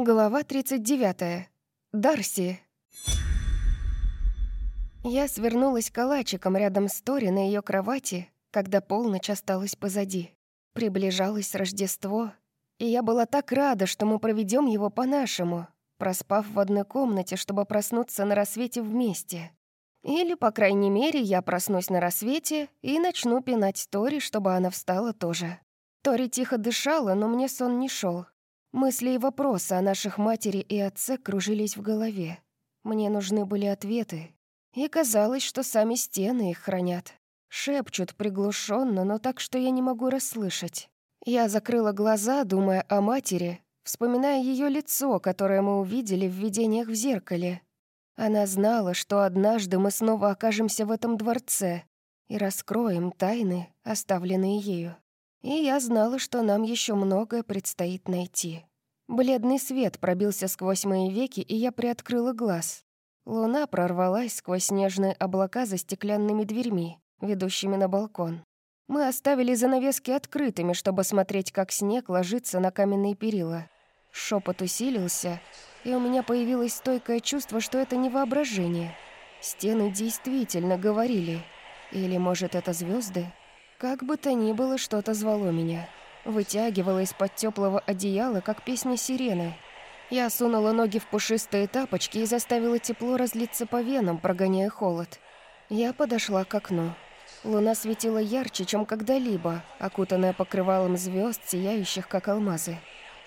Глава 39. Дарси. Я свернулась калачиком рядом с Тори на ее кровати, когда полночь осталась позади. Приближалось Рождество, и я была так рада, что мы проведем его по-нашему, проспав в одной комнате, чтобы проснуться на рассвете вместе. Или, по крайней мере, я проснусь на рассвете и начну пинать Тори, чтобы она встала тоже. Тори тихо дышала, но мне сон не шел. Мысли и вопросы о наших матери и отце кружились в голове. Мне нужны были ответы, и казалось, что сами стены их хранят. Шепчут приглушенно, но так, что я не могу расслышать. Я закрыла глаза, думая о матери, вспоминая ее лицо, которое мы увидели в видениях в зеркале. Она знала, что однажды мы снова окажемся в этом дворце и раскроем тайны, оставленные ею. И я знала, что нам еще многое предстоит найти. Бледный свет пробился сквозь мои веки, и я приоткрыла глаз. Луна прорвалась сквозь снежные облака за стеклянными дверьми, ведущими на балкон. Мы оставили занавески открытыми, чтобы смотреть, как снег ложится на каменные перила. Шепот усилился, и у меня появилось стойкое чувство, что это не воображение. Стены действительно говорили. Или, может, это звезды? Как бы то ни было, что-то звало меня. Вытягивало из-под теплого одеяла, как песня сирены. Я сунула ноги в пушистые тапочки и заставила тепло разлиться по венам, прогоняя холод. Я подошла к окну. Луна светила ярче, чем когда-либо, окутанная покрывалом звезд, сияющих, как алмазы.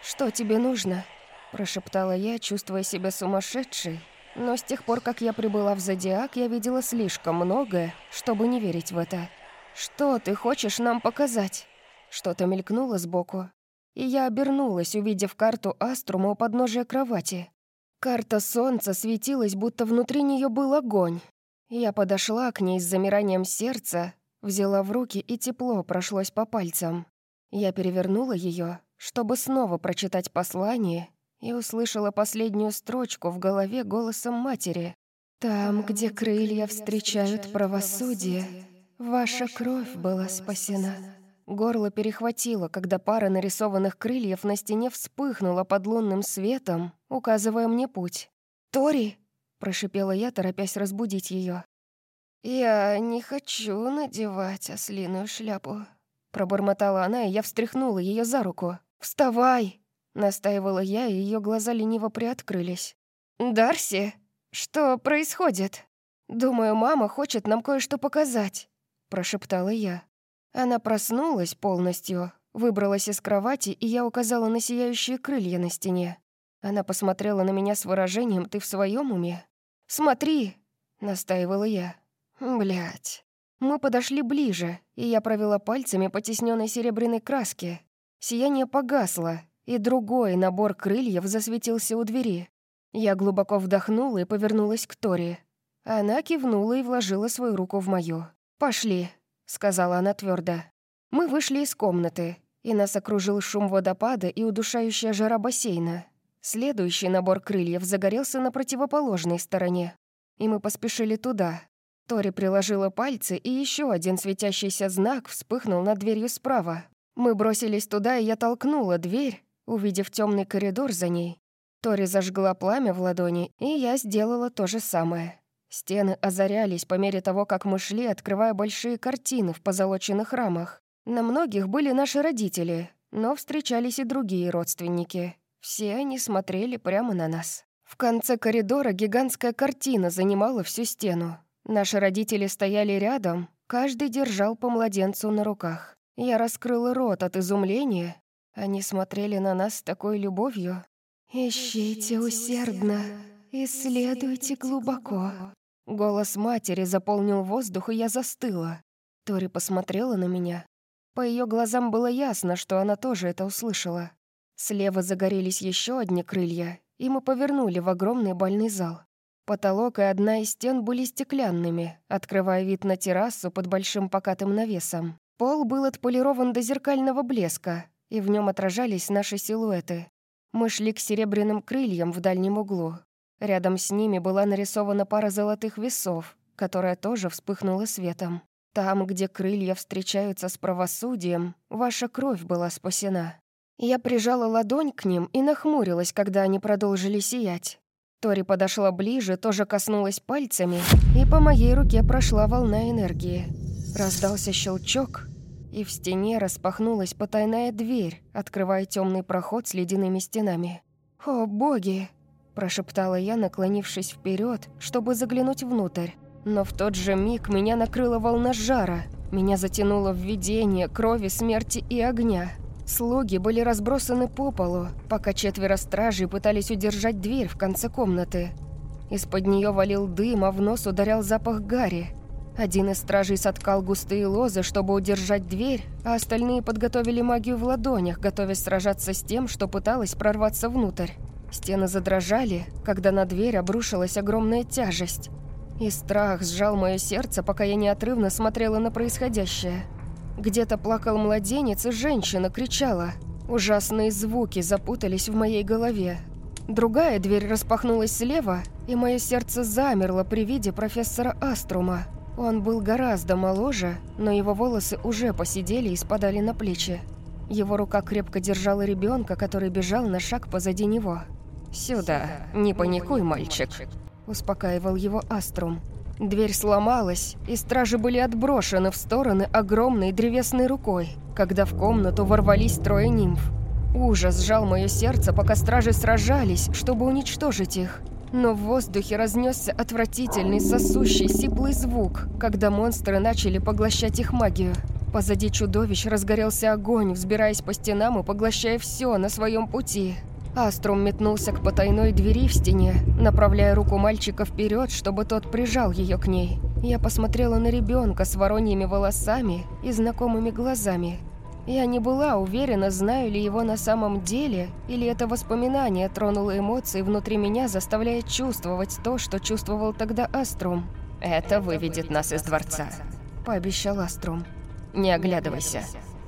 «Что тебе нужно?» – прошептала я, чувствуя себя сумасшедшей. Но с тех пор, как я прибыла в Зодиак, я видела слишком многое, чтобы не верить в это. «Что ты хочешь нам показать?» Что-то мелькнуло сбоку, и я обернулась, увидев карту Аструма у подножия кровати. Карта солнца светилась, будто внутри нее был огонь. Я подошла к ней с замиранием сердца, взяла в руки, и тепло прошлось по пальцам. Я перевернула ее, чтобы снова прочитать послание, и услышала последнюю строчку в голове голосом матери. «Там, где крылья встречают правосудие, Ваша кровь была спасена. Горло перехватило, когда пара нарисованных крыльев на стене вспыхнула под лунным светом, указывая мне путь. «Тори!» — прошипела я, торопясь разбудить ее. «Я не хочу надевать ослиную шляпу», — пробормотала она, и я встряхнула ее за руку. «Вставай!» — настаивала я, и ее глаза лениво приоткрылись. «Дарси, что происходит?» «Думаю, мама хочет нам кое-что показать» прошептала я. Она проснулась полностью, выбралась из кровати, и я указала на сияющие крылья на стене. Она посмотрела на меня с выражением «Ты в своем уме?» «Смотри!» — настаивала я. Блять. Мы подошли ближе, и я провела пальцами по тесненной серебряной краске. Сияние погасло, и другой набор крыльев засветился у двери. Я глубоко вдохнула и повернулась к Тори. Она кивнула и вложила свою руку в мою. «Пошли», — сказала она твердо. Мы вышли из комнаты, и нас окружил шум водопада и удушающая жара бассейна. Следующий набор крыльев загорелся на противоположной стороне, и мы поспешили туда. Тори приложила пальцы, и еще один светящийся знак вспыхнул над дверью справа. Мы бросились туда, и я толкнула дверь, увидев темный коридор за ней. Тори зажгла пламя в ладони, и я сделала то же самое. Стены озарялись по мере того, как мы шли, открывая большие картины в позолоченных рамах. На многих были наши родители, но встречались и другие родственники. Все они смотрели прямо на нас. В конце коридора гигантская картина занимала всю стену. Наши родители стояли рядом, каждый держал по младенцу на руках. Я раскрыла рот от изумления. Они смотрели на нас с такой любовью. «Ищите усердно, исследуйте глубоко», Голос матери заполнил воздух, и я застыла. Тори посмотрела на меня. По ее глазам было ясно, что она тоже это услышала. Слева загорелись еще одни крылья, и мы повернули в огромный бальный зал. Потолок и одна из стен были стеклянными, открывая вид на террасу под большим покатым навесом. Пол был отполирован до зеркального блеска, и в нем отражались наши силуэты. Мы шли к серебряным крыльям в дальнем углу, Рядом с ними была нарисована пара золотых весов, которая тоже вспыхнула светом. Там, где крылья встречаются с правосудием, ваша кровь была спасена. Я прижала ладонь к ним и нахмурилась, когда они продолжили сиять. Тори подошла ближе, тоже коснулась пальцами, и по моей руке прошла волна энергии. Раздался щелчок, и в стене распахнулась потайная дверь, открывая темный проход с ледяными стенами. «О, боги!» – прошептала я, наклонившись вперед, чтобы заглянуть внутрь. Но в тот же миг меня накрыла волна жара. Меня затянуло в видение крови, смерти и огня. Слуги были разбросаны по полу, пока четверо стражей пытались удержать дверь в конце комнаты. Из-под нее валил дым, а в нос ударял запах гари. Один из стражей соткал густые лозы, чтобы удержать дверь, а остальные подготовили магию в ладонях, готовясь сражаться с тем, что пыталось прорваться внутрь. Стены задрожали, когда на дверь обрушилась огромная тяжесть. И страх сжал мое сердце, пока я неотрывно смотрела на происходящее. Где-то плакал младенец, и женщина кричала. Ужасные звуки запутались в моей голове. Другая дверь распахнулась слева, и мое сердце замерло при виде профессора Аструма. Он был гораздо моложе, но его волосы уже посидели и спадали на плечи. Его рука крепко держала ребенка, который бежал на шаг позади него. «Сюда, не паникуй, мальчик», – успокаивал его Аструм. Дверь сломалась, и стражи были отброшены в стороны огромной древесной рукой, когда в комнату ворвались трое нимф. Ужас сжал мое сердце, пока стражи сражались, чтобы уничтожить их. Но в воздухе разнесся отвратительный, сосущий, сиплый звук, когда монстры начали поглощать их магию. Позади чудовищ разгорелся огонь, взбираясь по стенам и поглощая все на своем пути. Аструм метнулся к потайной двери в стене, направляя руку мальчика вперед, чтобы тот прижал ее к ней. Я посмотрела на ребенка с вороньими волосами и знакомыми глазами. Я не была уверена, знаю ли его на самом деле, или это воспоминание тронуло эмоции внутри меня, заставляя чувствовать то, что чувствовал тогда Аструм. «Это выведет нас из дворца», — пообещал Аструм. «Не оглядывайся».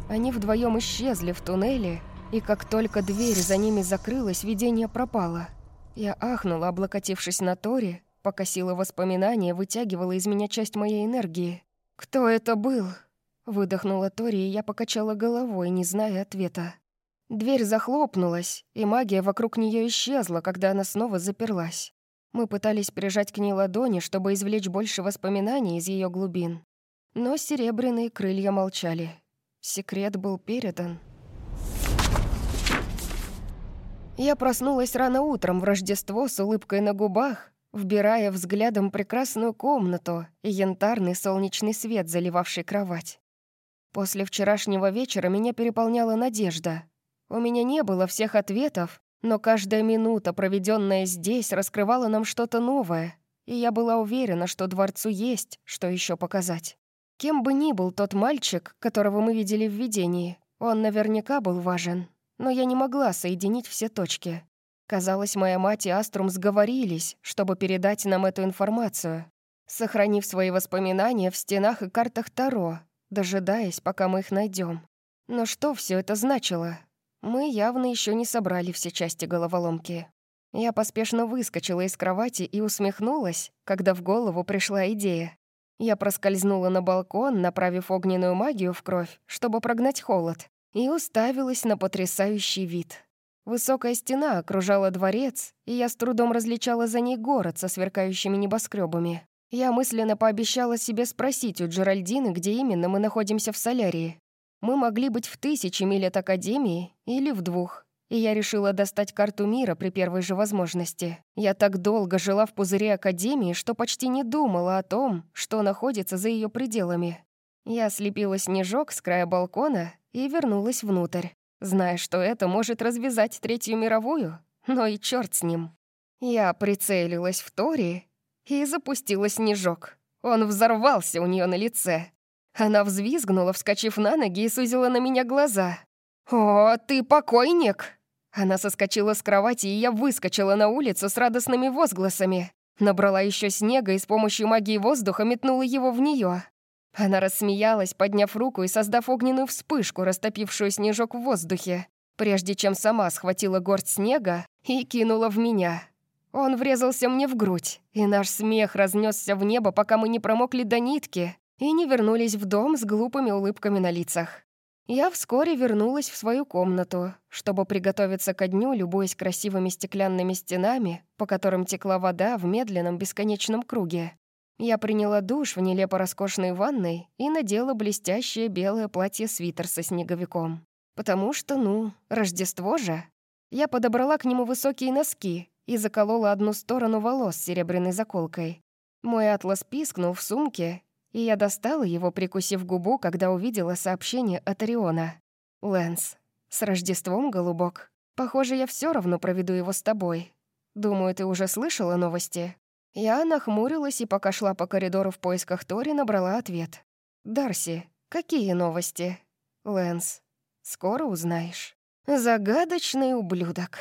Они вдвоем исчезли в туннеле, и как только дверь за ними закрылась, видение пропало. Я ахнула, облокотившись на Тори, пока сила воспоминания вытягивала из меня часть моей энергии. «Кто это был?» Выдохнула Тори, и я покачала головой, не зная ответа. Дверь захлопнулась, и магия вокруг нее исчезла, когда она снова заперлась. Мы пытались прижать к ней ладони, чтобы извлечь больше воспоминаний из ее глубин. Но серебряные крылья молчали. Секрет был передан. Я проснулась рано утром в Рождество с улыбкой на губах, вбирая взглядом прекрасную комнату и янтарный солнечный свет, заливавший кровать. После вчерашнего вечера меня переполняла надежда. У меня не было всех ответов, но каждая минута, проведенная здесь, раскрывала нам что-то новое, и я была уверена, что дворцу есть, что еще показать. Кем бы ни был тот мальчик, которого мы видели в видении, он наверняка был важен но я не могла соединить все точки. Казалось, моя мать и Аструм сговорились, чтобы передать нам эту информацию, сохранив свои воспоминания в стенах и картах Таро, дожидаясь, пока мы их найдем. Но что все это значило? Мы явно еще не собрали все части головоломки. Я поспешно выскочила из кровати и усмехнулась, когда в голову пришла идея. Я проскользнула на балкон, направив огненную магию в кровь, чтобы прогнать холод и уставилась на потрясающий вид. Высокая стена окружала дворец, и я с трудом различала за ней город со сверкающими небоскребами. Я мысленно пообещала себе спросить у Джеральдины, где именно мы находимся в Солярии. Мы могли быть в тысячи миль от Академии или в двух. И я решила достать карту мира при первой же возможности. Я так долго жила в пузыре Академии, что почти не думала о том, что находится за ее пределами. Я слепила снежок с края балкона и вернулась внутрь, зная, что это может развязать Третью мировую, но и черт с ним. Я прицелилась в Тори и запустила снежок. Он взорвался у нее на лице. Она взвизгнула, вскочив на ноги и сузила на меня глаза. «О, ты покойник!» Она соскочила с кровати, и я выскочила на улицу с радостными возгласами. Набрала еще снега и с помощью магии воздуха метнула его в нее. Она рассмеялась, подняв руку и создав огненную вспышку, растопившую снежок в воздухе, прежде чем сама схватила горсть снега и кинула в меня. Он врезался мне в грудь, и наш смех разнесся в небо, пока мы не промокли до нитки и не вернулись в дом с глупыми улыбками на лицах. Я вскоре вернулась в свою комнату, чтобы приготовиться ко дню, любуясь красивыми стеклянными стенами, по которым текла вода в медленном бесконечном круге. Я приняла душ в нелепо роскошной ванной и надела блестящее белое платье-свитер со снеговиком. Потому что, ну, Рождество же. Я подобрала к нему высокие носки и заколола одну сторону волос серебряной заколкой. Мой атлас пискнул в сумке, и я достала его, прикусив губу, когда увидела сообщение от Ориона. «Лэнс, с Рождеством, голубок. Похоже, я все равно проведу его с тобой. Думаю, ты уже слышала новости?» Я нахмурилась и, пока шла по коридору в поисках Тори, набрала ответ. «Дарси, какие новости?» «Лэнс, скоро узнаешь». «Загадочный ублюдок».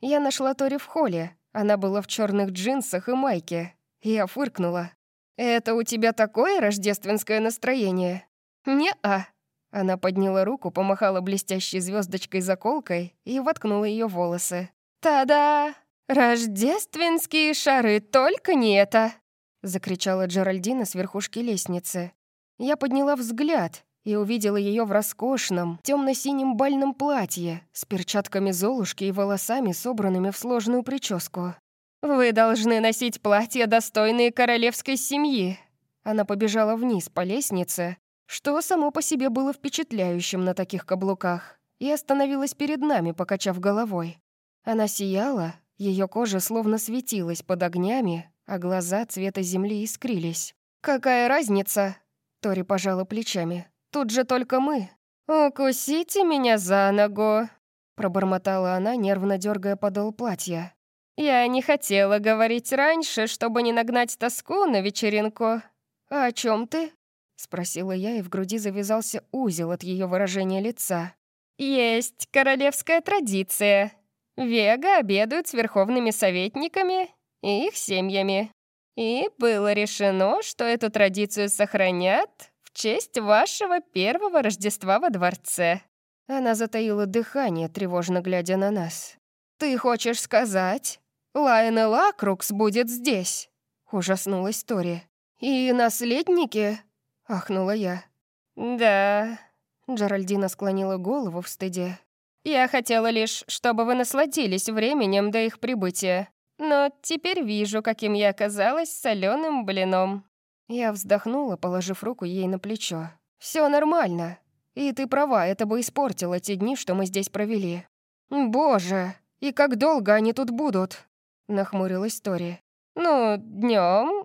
Я нашла Тори в холле. Она была в черных джинсах и майке. Я фыркнула. «Это у тебя такое рождественское настроение?» «Не-а». Она подняла руку, помахала блестящей звездочкой заколкой и воткнула ее волосы. «Та-да! Рождественские шары, только не это!» Закричала Джеральдина с верхушки лестницы. Я подняла взгляд и увидела ее в роскошном, темно-синем бальном платье с перчатками Золушки и волосами, собранными в сложную прическу. «Вы должны носить платья, достойные королевской семьи». Она побежала вниз по лестнице, что само по себе было впечатляющим на таких каблуках, и остановилась перед нами, покачав головой. Она сияла, ее кожа словно светилась под огнями, а глаза цвета земли искрились. «Какая разница?» Тори пожала плечами. «Тут же только мы». «Укусите меня за ногу», пробормотала она, нервно дергая подол платья. «Я не хотела говорить раньше, чтобы не нагнать тоску на вечеринку». «А о чем ты?» — спросила я, и в груди завязался узел от ее выражения лица. «Есть королевская традиция. Вега обедают с верховными советниками и их семьями. И было решено, что эту традицию сохранят в честь вашего первого Рождества во дворце». Она затаила дыхание, тревожно глядя на нас. «Ты хочешь сказать, Лайонел Лакрукс будет здесь!» — ужаснулась Тори. «И наследники?» — ахнула я. «Да...» — Джеральдина склонила голову в стыде. «Я хотела лишь, чтобы вы насладились временем до их прибытия. Но теперь вижу, каким я оказалась соленым блином». Я вздохнула, положив руку ей на плечо. Все нормально. И ты права, это бы испортило те дни, что мы здесь провели. Боже, и как долго они тут будут?» — нахмурилась Тори. «Ну, днем,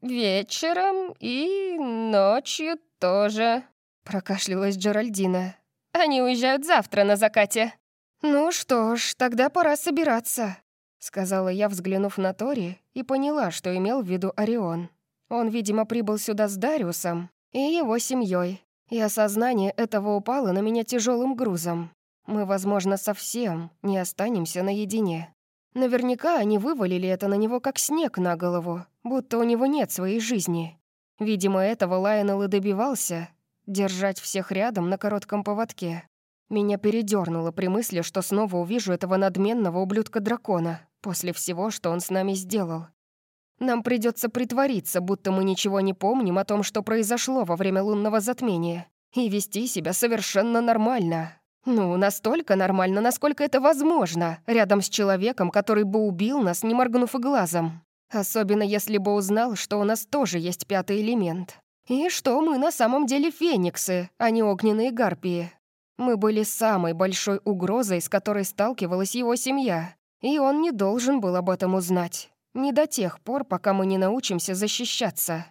вечером и ночью тоже», — прокашлялась Джеральдина. «Они уезжают завтра на закате». «Ну что ж, тогда пора собираться», — сказала я, взглянув на Тори, и поняла, что имел в виду Орион. Он, видимо, прибыл сюда с Дариусом и его семьей, и осознание этого упало на меня тяжелым грузом. Мы, возможно, совсем не останемся наедине. Наверняка они вывалили это на него как снег на голову, будто у него нет своей жизни. Видимо, этого Лайонел и добивался — держать всех рядом на коротком поводке. Меня передернуло при мысли, что снова увижу этого надменного ублюдка-дракона после всего, что он с нами сделал. Нам придется притвориться, будто мы ничего не помним о том, что произошло во время лунного затмения, и вести себя совершенно нормально. Ну, настолько нормально, насколько это возможно, рядом с человеком, который бы убил нас, не моргнув и глазом. Особенно если бы узнал, что у нас тоже есть пятый элемент. И что мы на самом деле фениксы, а не огненные гарпии. Мы были самой большой угрозой, с которой сталкивалась его семья. И он не должен был об этом узнать. Не до тех пор, пока мы не научимся защищаться.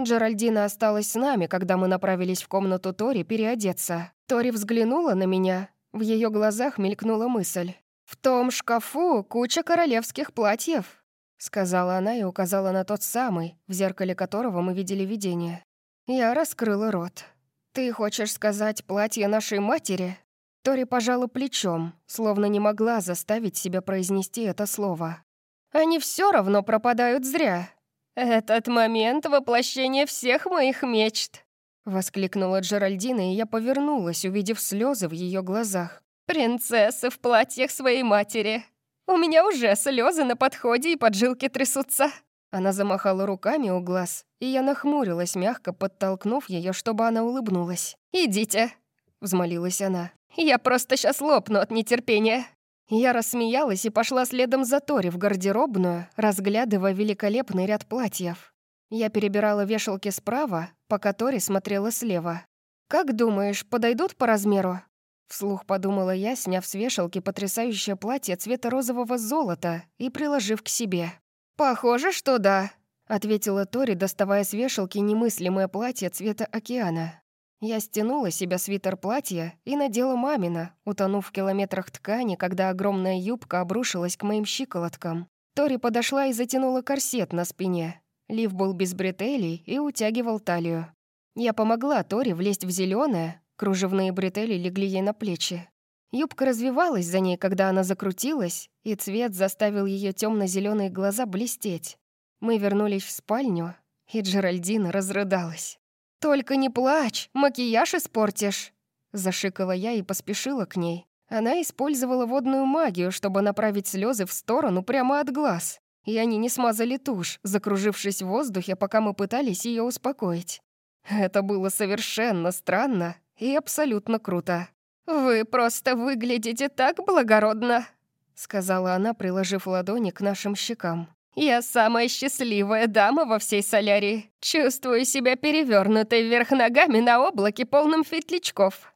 Джеральдина осталась с нами, когда мы направились в комнату Тори переодеться. Тори взглянула на меня. В ее глазах мелькнула мысль. «В том шкафу куча королевских платьев», — сказала она и указала на тот самый, в зеркале которого мы видели видение. Я раскрыла рот. «Ты хочешь сказать платье нашей матери?» Тори пожала плечом, словно не могла заставить себя произнести это слово. «Они все равно пропадают зря. Этот момент — воплощение всех моих мечт. Воскликнула Джеральдина, и я повернулась, увидев слезы в ее глазах. «Принцессы в платьях своей матери! У меня уже слезы на подходе и поджилки трясутся!» Она замахала руками у глаз, и я нахмурилась, мягко подтолкнув ее, чтобы она улыбнулась. «Идите! взмолилась она. «Я просто сейчас лопну от нетерпения». Я рассмеялась и пошла следом за Тори в гардеробную, разглядывая великолепный ряд платьев. Я перебирала вешалки справа, пока Тори смотрела слева. «Как думаешь, подойдут по размеру?» Вслух подумала я, сняв с вешалки потрясающее платье цвета розового золота и приложив к себе. «Похоже, что да», — ответила Тори, доставая с вешалки немыслимое платье цвета океана. Я стянула себя свитер платья и надела мамина, утонув в километрах ткани, когда огромная юбка обрушилась к моим щиколоткам. Тори подошла и затянула корсет на спине. Лиф был без бретелей и утягивал талию. Я помогла Тори влезть в зеленое, кружевные бретели легли ей на плечи. Юбка развивалась за ней, когда она закрутилась, и цвет заставил ее темно зеленые глаза блестеть. Мы вернулись в спальню, и Джеральдина разрыдалась. «Только не плачь, макияж испортишь!» Зашикала я и поспешила к ней. Она использовала водную магию, чтобы направить слезы в сторону прямо от глаз. И они не смазали тушь, закружившись в воздухе, пока мы пытались ее успокоить. Это было совершенно странно и абсолютно круто. «Вы просто выглядите так благородно», — сказала она, приложив ладони к нашим щекам. «Я самая счастливая дама во всей солярии. Чувствую себя перевернутой вверх ногами на облаке, полном фитлячков».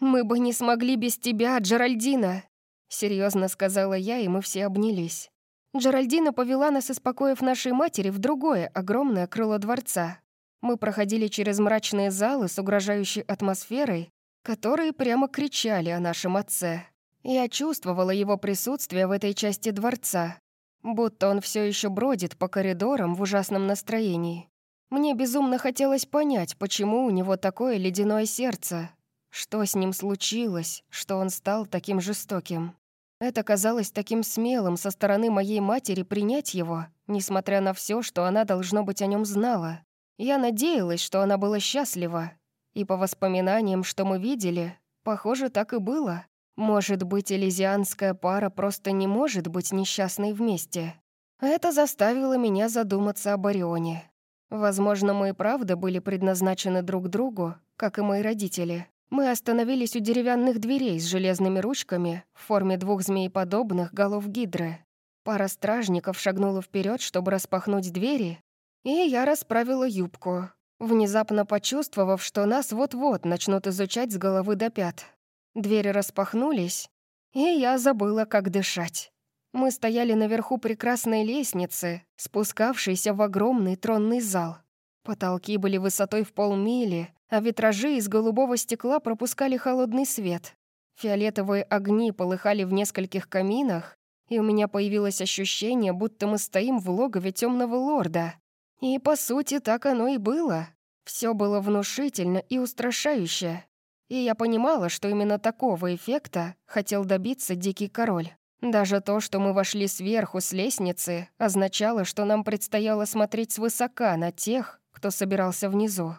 «Мы бы не смогли без тебя, Джеральдина», — серьезно сказала я, и мы все обнялись. Джеральдина повела нас из покоев нашей матери в другое огромное крыло дворца. Мы проходили через мрачные залы с угрожающей атмосферой, которые прямо кричали о нашем отце. Я чувствовала его присутствие в этой части дворца, будто он все еще бродит по коридорам в ужасном настроении. Мне безумно хотелось понять, почему у него такое ледяное сердце, что с ним случилось, что он стал таким жестоким. Это казалось таким смелым со стороны моей матери принять его, несмотря на все, что она, должно быть, о нем знала. Я надеялась, что она была счастлива, и по воспоминаниям, что мы видели, похоже, так и было. Может быть, элизианская пара просто не может быть несчастной вместе. Это заставило меня задуматься об Орионе. Возможно, мы и правда были предназначены друг другу, как и мои родители. Мы остановились у деревянных дверей с железными ручками в форме двух змееподобных голов гидры. Пара стражников шагнула вперед, чтобы распахнуть двери, и я расправила юбку, внезапно почувствовав, что нас вот-вот начнут изучать с головы до пят. Двери распахнулись, и я забыла, как дышать. Мы стояли наверху прекрасной лестницы, спускавшейся в огромный тронный зал. Потолки были высотой в полмили, а витражи из голубого стекла пропускали холодный свет. Фиолетовые огни полыхали в нескольких каминах, и у меня появилось ощущение, будто мы стоим в логове темного лорда, и, по сути, так оно и было. Все было внушительно и устрашающе. И я понимала, что именно такого эффекта хотел добиться Дикий Король. Даже то, что мы вошли сверху с лестницы, означало, что нам предстояло смотреть свысока на тех, кто собирался внизу.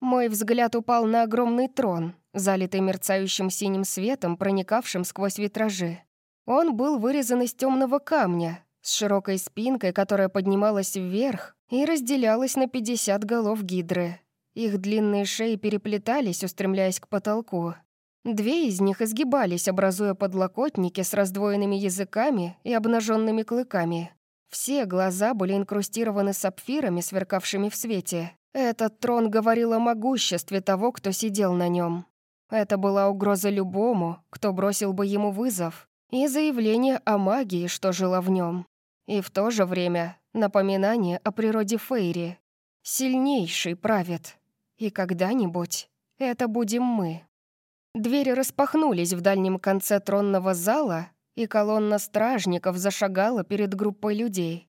Мой взгляд упал на огромный трон, залитый мерцающим синим светом, проникавшим сквозь витражи. Он был вырезан из темного камня, с широкой спинкой, которая поднималась вверх и разделялась на 50 голов гидры. Их длинные шеи переплетались, устремляясь к потолку. Две из них изгибались, образуя подлокотники с раздвоенными языками и обнаженными клыками. Все глаза были инкрустированы сапфирами, сверкавшими в свете. Этот трон говорил о могуществе того, кто сидел на нем. Это была угроза любому, кто бросил бы ему вызов, и заявление о магии, что жила в нем. И в то же время напоминание о природе Фейри. Сильнейший правит. И когда-нибудь это будем мы. Двери распахнулись в дальнем конце тронного зала, и колонна стражников зашагала перед группой людей.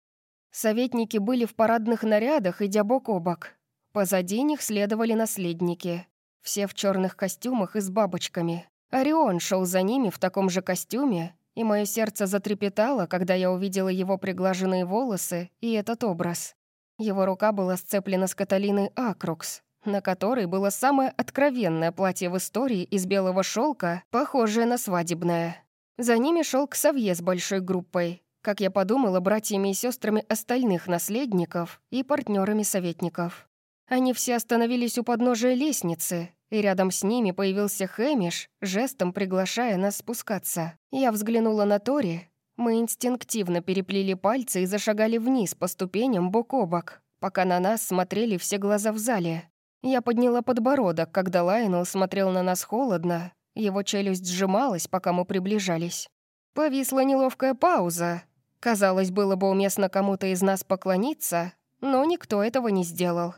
Советники были в парадных нарядах, идя бок о бок. Позади них следовали наследники, все в черных костюмах и с бабочками. Орион шел за ними в таком же костюме и мое сердце затрепетало, когда я увидела его приглаженные волосы и этот образ. Его рука была сцеплена с Каталиной Акрукс, на которой было самое откровенное платье в истории из белого шелка, похожее на свадебное. За ними шел Ксавье с большой группой, как я подумала, братьями и сестрами остальных наследников и партнерами советников. Они все остановились у подножия лестницы, и рядом с ними появился Хэмиш, жестом приглашая нас спускаться. Я взглянула на Тори. Мы инстинктивно переплели пальцы и зашагали вниз по ступеням бок о бок, пока на нас смотрели все глаза в зале. Я подняла подбородок, когда Лайнел смотрел на нас холодно. Его челюсть сжималась, пока мы приближались. Повисла неловкая пауза. Казалось, было бы уместно кому-то из нас поклониться, но никто этого не сделал.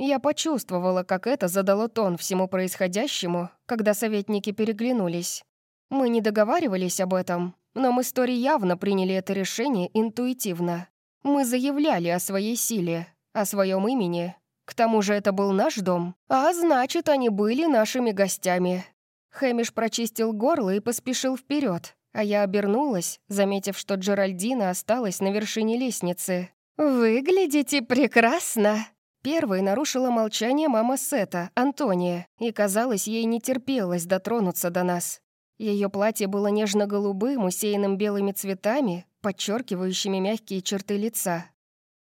Я почувствовала, как это задало тон всему происходящему, когда советники переглянулись. Мы не договаривались об этом, но мы с Тори явно приняли это решение интуитивно. Мы заявляли о своей силе, о своем имени. К тому же это был наш дом, а значит, они были нашими гостями. Хэмиш прочистил горло и поспешил вперед, а я обернулась, заметив, что Джеральдина осталась на вершине лестницы. «Выглядите прекрасно!» Первой нарушила молчание мама Сета, Антония, и, казалось, ей не терпелось дотронуться до нас. Ее платье было нежно-голубым, усеянным белыми цветами, подчеркивающими мягкие черты лица.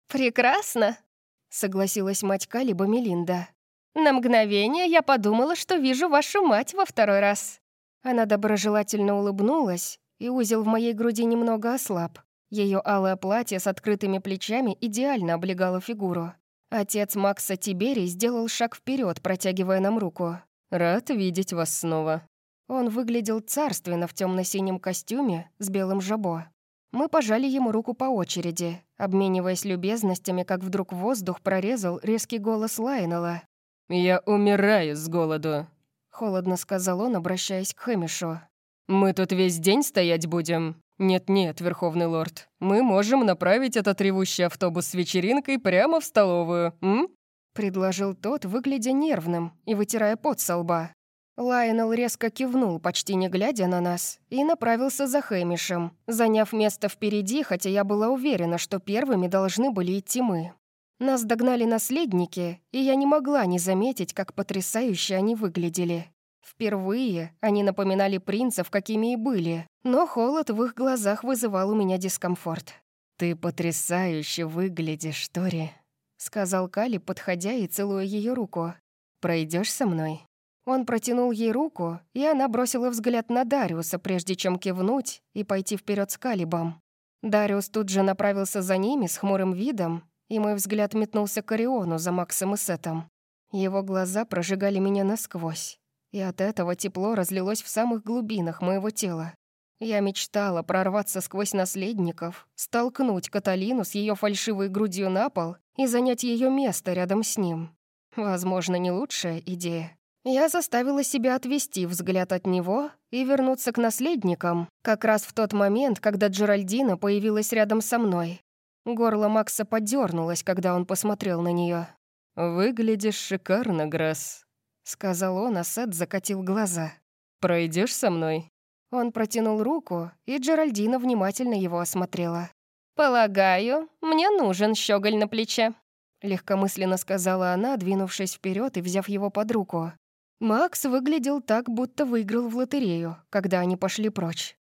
«Прекрасно!» — согласилась мать Калиба Мелинда. «На мгновение я подумала, что вижу вашу мать во второй раз». Она доброжелательно улыбнулась, и узел в моей груди немного ослаб. Ее алое платье с открытыми плечами идеально облегало фигуру. Отец Макса Тиберий сделал шаг вперед, протягивая нам руку. «Рад видеть вас снова». Он выглядел царственно в темно синем костюме с белым жабо. Мы пожали ему руку по очереди, обмениваясь любезностями, как вдруг воздух прорезал резкий голос Лайнела. «Я умираю с голоду», — холодно сказал он, обращаясь к Хэмишу. «Мы тут весь день стоять будем?» «Нет-нет, Верховный Лорд, мы можем направить этот ревущий автобус с вечеринкой прямо в столовую, м?» Предложил тот, выглядя нервным и вытирая пот со лба. Лайонел резко кивнул, почти не глядя на нас, и направился за Хэмишем, заняв место впереди, хотя я была уверена, что первыми должны были идти мы. Нас догнали наследники, и я не могла не заметить, как потрясающе они выглядели. Впервые они напоминали принцев, какими и были, но холод в их глазах вызывал у меня дискомфорт. «Ты потрясающе выглядишь, Тори», — сказал Кали, подходя и целуя ее руку. Пройдешь со мной?» Он протянул ей руку, и она бросила взгляд на Дариуса, прежде чем кивнуть и пойти вперед с Калибом. Дариус тут же направился за ними с хмурым видом, и мой взгляд метнулся к Ориону за Максом и Сетом. Его глаза прожигали меня насквозь, и от этого тепло разлилось в самых глубинах моего тела. Я мечтала прорваться сквозь наследников, столкнуть Каталину с ее фальшивой грудью на пол и занять ее место рядом с ним. Возможно, не лучшая идея. Я заставила себя отвести взгляд от него и вернуться к наследникам, как раз в тот момент, когда Джеральдина появилась рядом со мной. Горло Макса подернулось, когда он посмотрел на нее. «Выглядишь шикарно, Грасс», — сказал он, а Сет закатил глаза. Пройдешь со мной?» Он протянул руку, и Джеральдина внимательно его осмотрела. «Полагаю, мне нужен щеголь на плече», — легкомысленно сказала она, двинувшись вперед и взяв его под руку. Макс выглядел так, будто выиграл в лотерею, когда они пошли прочь.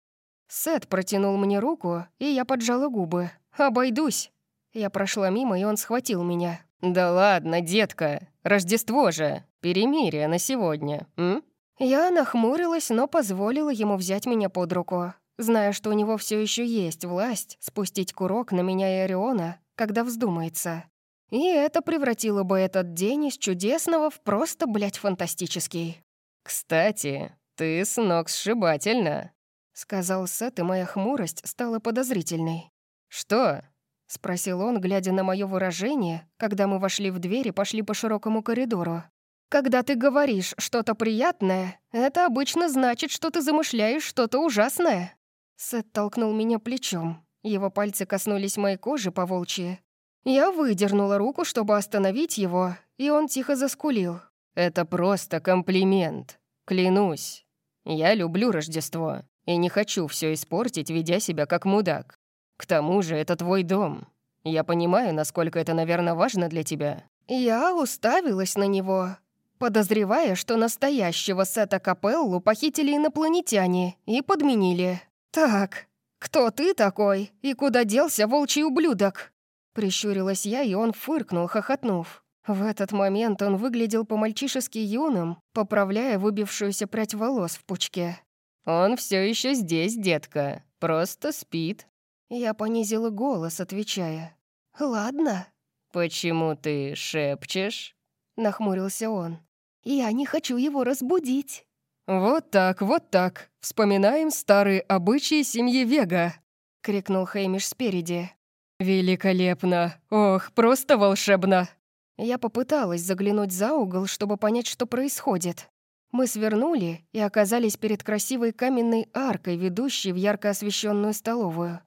Сет протянул мне руку, и я поджала губы. «Обойдусь!» Я прошла мимо, и он схватил меня. «Да ладно, детка, Рождество же, перемирие на сегодня, м?» Я нахмурилась, но позволила ему взять меня под руку, зная, что у него все еще есть власть спустить курок на меня и Ориона, когда вздумается. И это превратило бы этот день из чудесного в просто, блядь, фантастический. «Кстати, ты с ног сшибательно», — сказал Сет, и моя хмурость стала подозрительной. «Что?» — спросил он, глядя на мое выражение, когда мы вошли в дверь и пошли по широкому коридору. «Когда ты говоришь что-то приятное, это обычно значит, что ты замышляешь что-то ужасное». Сет толкнул меня плечом. Его пальцы коснулись моей кожи по волчьи, я выдернула руку, чтобы остановить его, и он тихо заскулил. «Это просто комплимент. Клянусь. Я люблю Рождество и не хочу все испортить, ведя себя как мудак. К тому же это твой дом. Я понимаю, насколько это, наверное, важно для тебя». Я уставилась на него, подозревая, что настоящего Сета Капеллу похитили инопланетяне и подменили. «Так, кто ты такой и куда делся волчий ублюдок?» Прищурилась я, и он фыркнул, хохотнув. В этот момент он выглядел по-мальчишески юным, поправляя выбившуюся прядь волос в пучке. «Он все еще здесь, детка. Просто спит». Я понизила голос, отвечая. «Ладно». «Почему ты шепчешь?» — нахмурился он. «Я не хочу его разбудить». «Вот так, вот так. Вспоминаем старые обычаи семьи Вега», — крикнул Хеймиш спереди. «Великолепно! Ох, просто волшебно!» Я попыталась заглянуть за угол, чтобы понять, что происходит. Мы свернули и оказались перед красивой каменной аркой, ведущей в ярко освещенную столовую.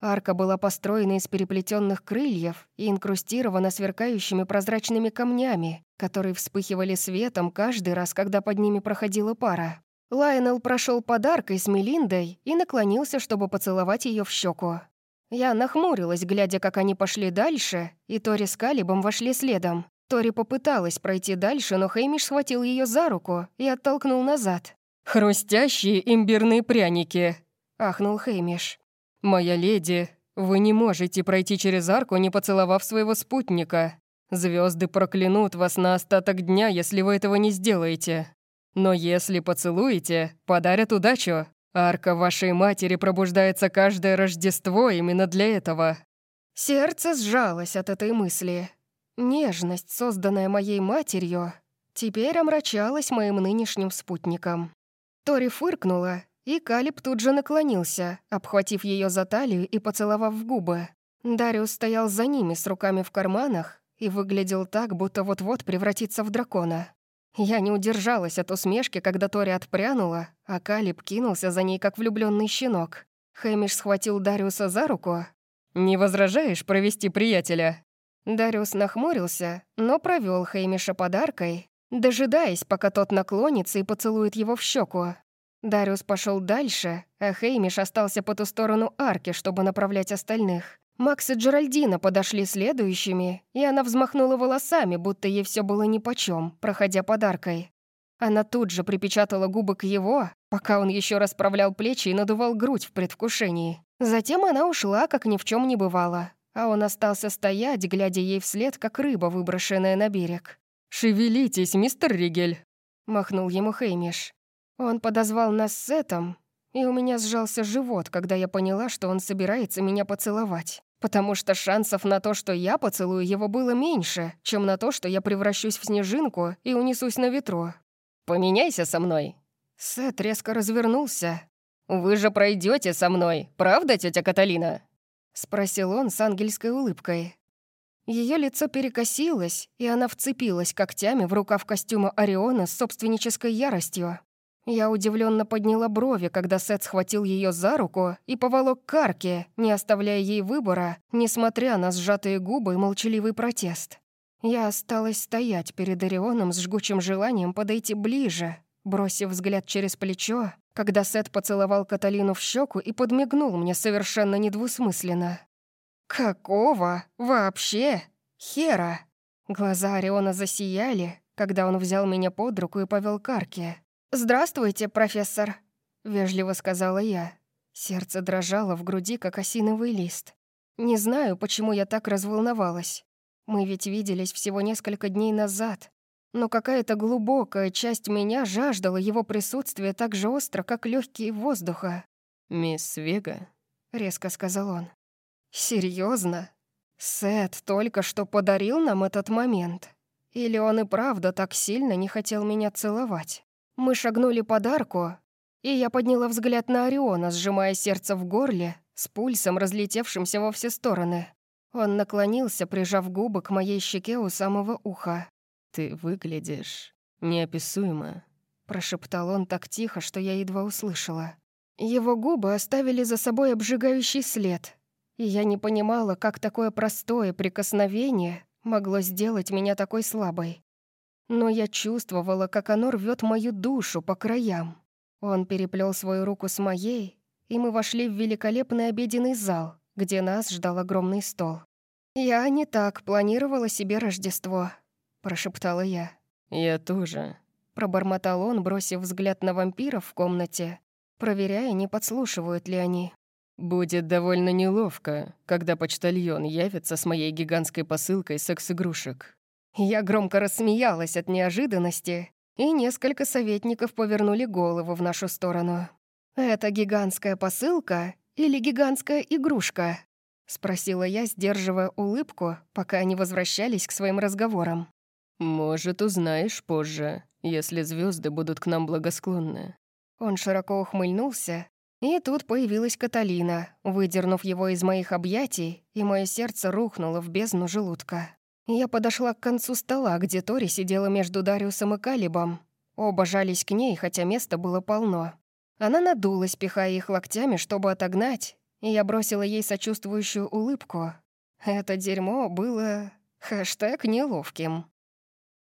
Арка была построена из переплетенных крыльев и инкрустирована сверкающими прозрачными камнями, которые вспыхивали светом каждый раз, когда под ними проходила пара. Лайонел прошел под аркой с Мелиндой и наклонился, чтобы поцеловать ее в щеку. Я нахмурилась, глядя, как они пошли дальше, и Тори с Калибом вошли следом. Тори попыталась пройти дальше, но Хеймиш схватил ее за руку и оттолкнул назад. «Хрустящие имбирные пряники!» — ахнул Хеймиш. «Моя леди, вы не можете пройти через арку, не поцеловав своего спутника. Звезды проклянут вас на остаток дня, если вы этого не сделаете. Но если поцелуете, подарят удачу. Арка вашей матери пробуждается каждое Рождество именно для этого». Сердце сжалось от этой мысли. Нежность, созданная моей матерью, теперь омрачалась моим нынешним спутником. Тори фыркнула, и Калиб тут же наклонился, обхватив ее за талию и поцеловав в губы. Дариус стоял за ними с руками в карманах и выглядел так, будто вот-вот превратится в дракона. Я не удержалась от усмешки, когда Тори отпрянула, а Калиб кинулся за ней, как влюбленный щенок. Хэмиш схватил Дариуса за руку. «Не возражаешь провести приятеля?» Дариус нахмурился, но провел Хэмиша подаркой, дожидаясь, пока тот наклонится и поцелует его в щеку. Дариус пошел дальше, а Хеймиш остался по ту сторону арки, чтобы направлять остальных. Макс и Джеральдина подошли следующими, и она взмахнула волосами, будто ей все было нипочем, проходя подаркой. Она тут же припечатала губы к его, пока он еще расправлял плечи и надувал грудь в предвкушении. Затем она ушла, как ни в чем не бывало, а он остался стоять, глядя ей вслед, как рыба, выброшенная на берег. «Шевелитесь, мистер Ригель», — махнул ему Хеймиш. Он подозвал нас с Сетом, и у меня сжался живот, когда я поняла, что он собирается меня поцеловать потому что шансов на то, что я поцелую его, было меньше, чем на то, что я превращусь в снежинку и унесусь на ветру. «Поменяйся со мной». Сет резко развернулся. «Вы же пройдете со мной, правда, тетя Каталина?» Спросил он с ангельской улыбкой. Ее лицо перекосилось, и она вцепилась когтями в рукав костюма Ориона с собственнической яростью. Я удивленно подняла брови, когда Сет схватил ее за руку и поволок к арке, не оставляя ей выбора, несмотря на сжатые губы и молчаливый протест. Я осталась стоять перед Орионом с жгучим желанием подойти ближе, бросив взгляд через плечо, когда Сет поцеловал Каталину в щеку и подмигнул мне совершенно недвусмысленно. «Какого? Вообще? Хера?» Глаза Ориона засияли, когда он взял меня под руку и повел к арке. «Здравствуйте, профессор», — вежливо сказала я. Сердце дрожало в груди, как осиновый лист. Не знаю, почему я так разволновалась. Мы ведь виделись всего несколько дней назад, но какая-то глубокая часть меня жаждала его присутствия так же остро, как легкие воздуха. «Мисс Вега», — резко сказал он. Серьезно? Сет только что подарил нам этот момент? Или он и правда так сильно не хотел меня целовать?» Мы шагнули под арку, и я подняла взгляд на Ориона, сжимая сердце в горле, с пульсом, разлетевшимся во все стороны. Он наклонился, прижав губы к моей щеке у самого уха. «Ты выглядишь неописуемо», — прошептал он так тихо, что я едва услышала. Его губы оставили за собой обжигающий след, и я не понимала, как такое простое прикосновение могло сделать меня такой слабой. Но я чувствовала, как оно рвет мою душу по краям. Он переплел свою руку с моей, и мы вошли в великолепный обеденный зал, где нас ждал огромный стол. «Я не так планировала себе Рождество», — прошептала я. «Я тоже», — пробормотал он, бросив взгляд на вампиров в комнате, проверяя, не подслушивают ли они. «Будет довольно неловко, когда почтальон явится с моей гигантской посылкой секс-игрушек. Я громко рассмеялась от неожиданности, и несколько советников повернули голову в нашу сторону. «Это гигантская посылка или гигантская игрушка?» — спросила я, сдерживая улыбку, пока они возвращались к своим разговорам. «Может, узнаешь позже, если звезды будут к нам благосклонны». Он широко ухмыльнулся, и тут появилась Каталина, выдернув его из моих объятий, и мое сердце рухнуло в бездну желудка. Я подошла к концу стола, где Тори сидела между Дариусом и Калибом. Оба жались к ней, хотя места было полно. Она надулась, пихая их локтями, чтобы отогнать, и я бросила ей сочувствующую улыбку. Это дерьмо было... хэштег неловким.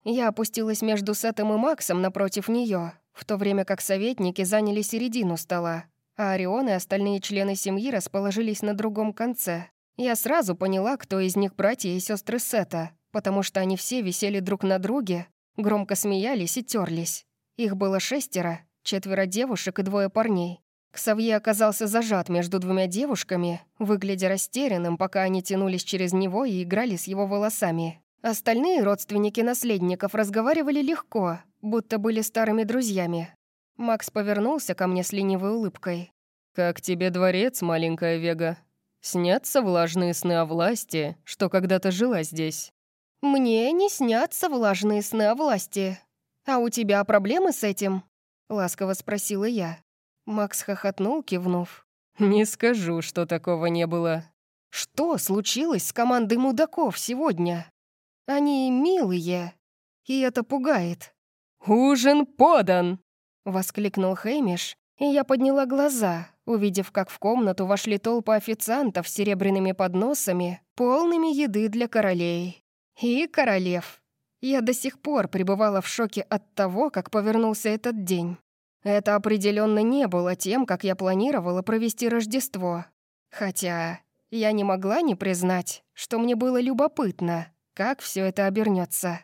Я опустилась между Сетом и Максом напротив нее, в то время как советники заняли середину стола, а Орион и остальные члены семьи расположились на другом конце. Я сразу поняла, кто из них братья и сестры Сета, потому что они все висели друг на друге, громко смеялись и терлись. Их было шестеро, четверо девушек и двое парней. Ксавье оказался зажат между двумя девушками, выглядя растерянным, пока они тянулись через него и играли с его волосами. Остальные родственники наследников разговаривали легко, будто были старыми друзьями. Макс повернулся ко мне с ленивой улыбкой. «Как тебе дворец, маленькая Вега? Снятся влажные сны о власти, что когда-то жила здесь?» «Мне не снятся влажные сны о власти. А у тебя проблемы с этим?» — ласково спросила я. Макс хохотнул, кивнув. «Не скажу, что такого не было». «Что случилось с командой мудаков сегодня? Они милые, и это пугает». «Ужин подан!» — воскликнул Хеймиш, и я подняла глаза, увидев, как в комнату вошли толпы официантов с серебряными подносами, полными еды для королей. И королев. Я до сих пор пребывала в шоке от того, как повернулся этот день. Это определенно не было тем, как я планировала провести Рождество. Хотя я не могла не признать, что мне было любопытно, как все это обернется.